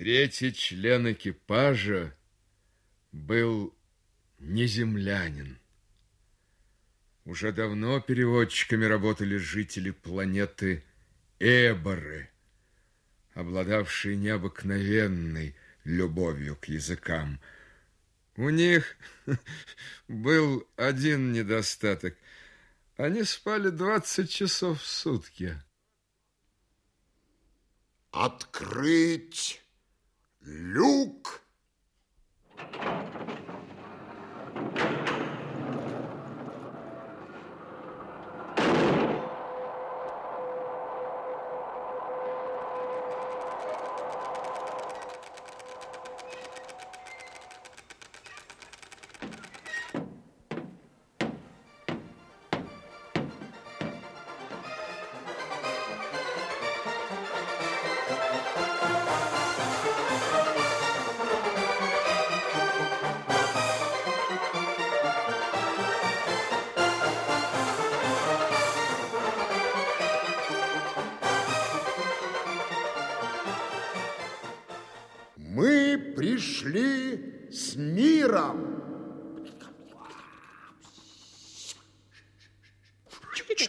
Третий член экипажа был не землянин. Уже давно переводчиками работали жители планеты Эборы, обладавшие необыкновенной любовью к языкам. У них был один недостаток. Они спали 20 часов в сутки. Открыть люк! Мы пришли с миром.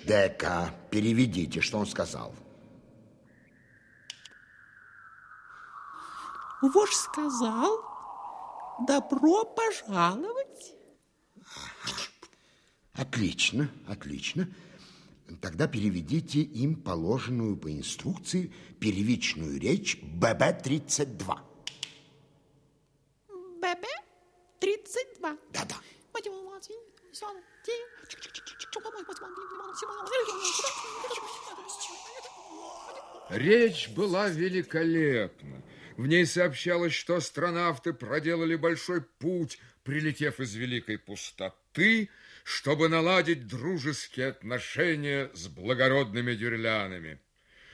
Дека, переведите, что он сказал. Вож сказал, добро пожаловать. Отлично, отлично. Тогда переведите им положенную по инструкции первичную речь ББ-32. 32. Да-да. Речь была великолепна. В ней сообщалось, что астронавты проделали большой путь, прилетев из великой пустоты, чтобы наладить дружеские отношения с благородными дюрлянами.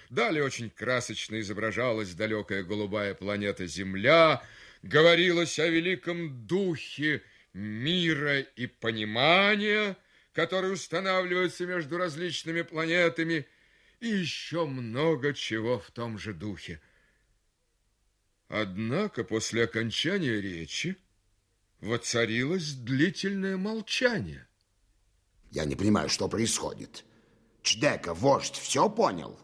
Далее очень красочно изображалась далекая голубая планета Земля, говорилось о великом духе мира и понимания, который устанавливается между различными планетами, и еще много чего в том же духе. Однако после окончания речи воцарилось длительное молчание. Я не понимаю, что происходит. Чдека, вождь, все понял?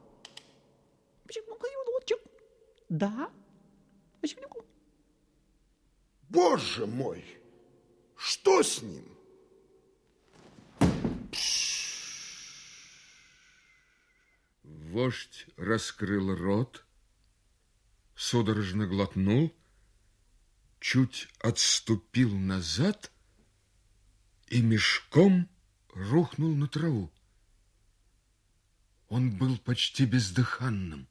Да. Боже мой, что с ним? Вождь раскрыл рот, судорожно глотнул, чуть отступил назад и мешком рухнул на траву. Он был почти бездыханным.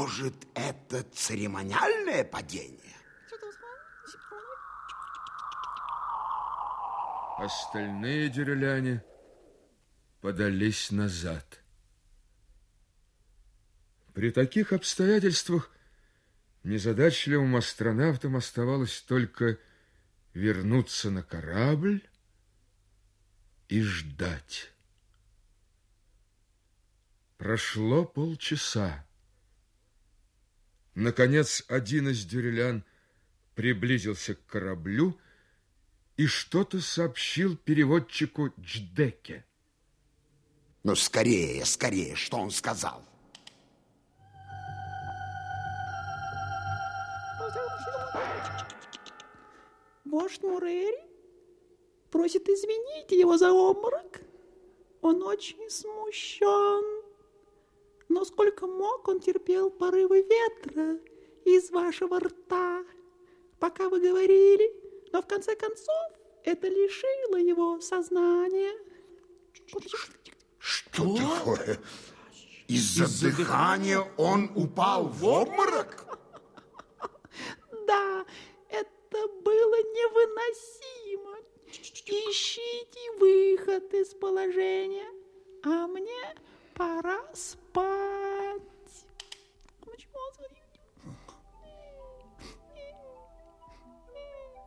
Может, это церемониальное падение? Остальные деревляне подались назад. При таких обстоятельствах незадачливым астронавтам оставалось только вернуться на корабль и ждать. Прошло полчаса. Наконец, один из дюрелян приблизился к кораблю и что-то сообщил переводчику Дждеке. Ну, скорее, скорее, что он сказал? Вождь Мурери просит извинить его за обморок. Он очень смущен. Но сколько мог, он терпел порывы ветра из вашего рта, пока вы говорили. Но в конце концов это лишило его сознания. Что такое? Из-за дыхания он упал в обморок? Да, это было невыносимо. Ищите выход из положения, а мне пора спать. Почему он